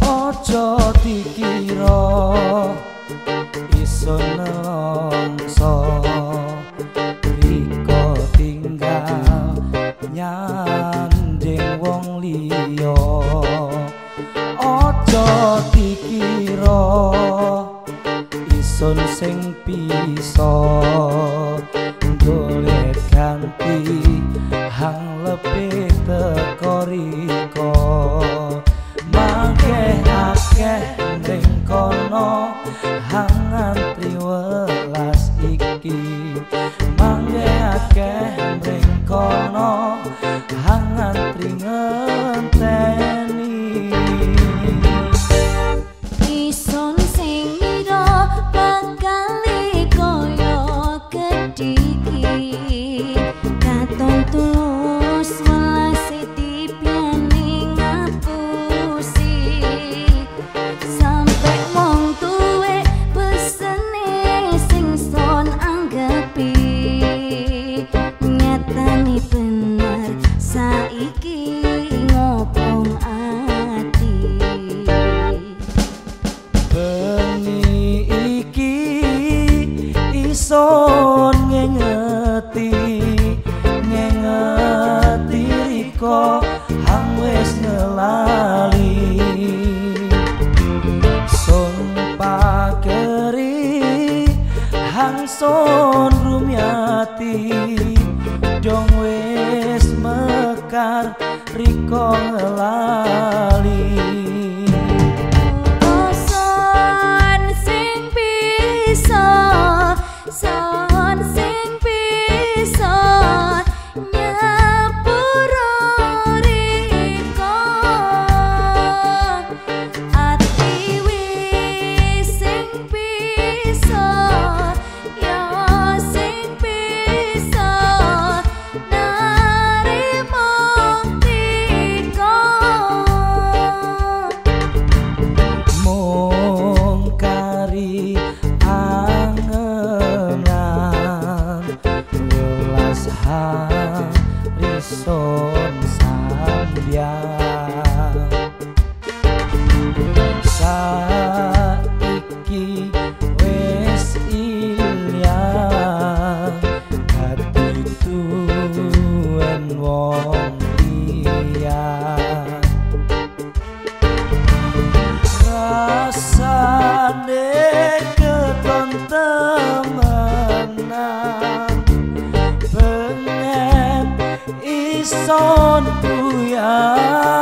Ojo dikira iso hangat ringan. ngerti ngengeti riko hang wis ngelali. Son pakeri hang son rumyati dong wis mekar riko ngelali. son kuya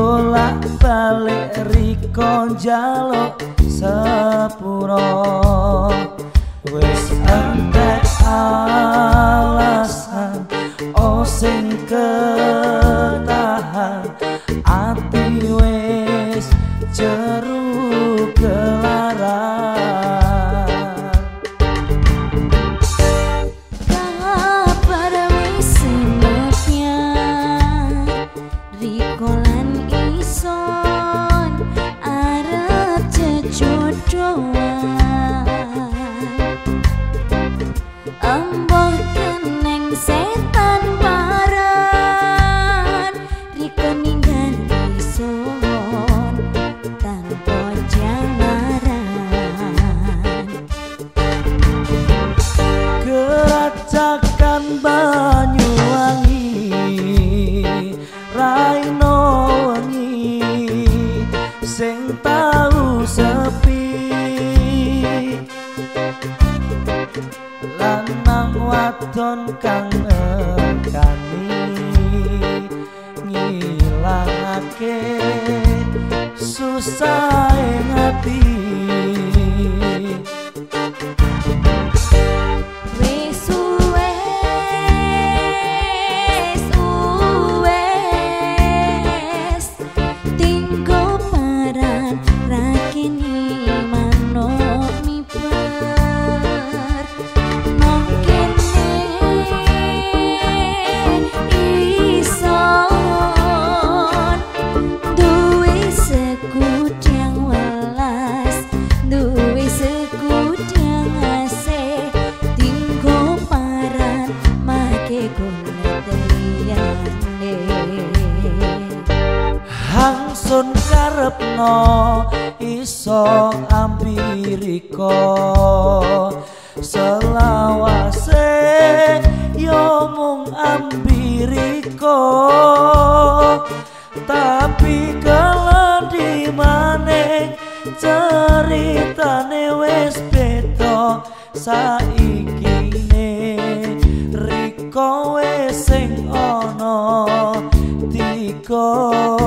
bolak balik riko jalo sepuro. Wis ambek alasan oh sing ke kang nekani ngilangake susah ngati ambiriko selawase yo mung ambiriko tapi kalau di maneng ceritane wis beda. Saiki ne riko wis sing ana tiga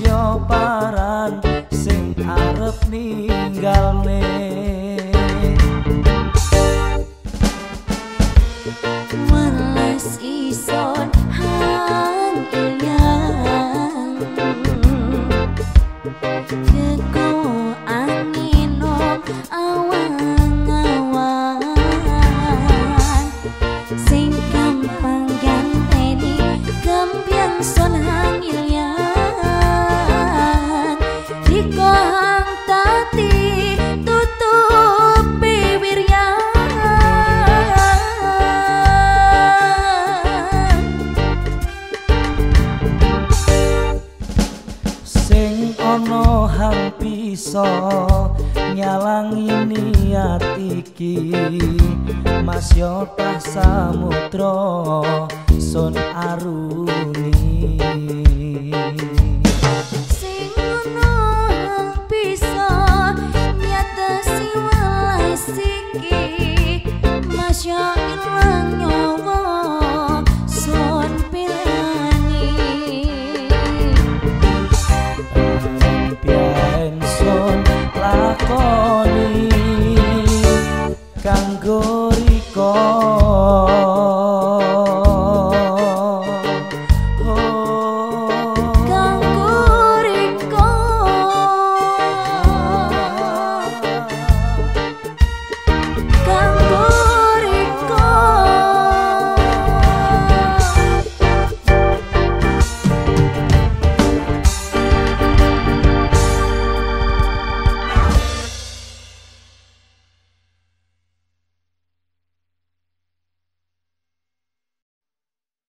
yo paran sing arep ninggalne. Welas ison hang ilang Keko angin awang-awang Sing gampang ganteni Gembiang son hang ilang ono hang bisa nyalangi niat iki. Mas Yota Samudra Sun Aruni. Yota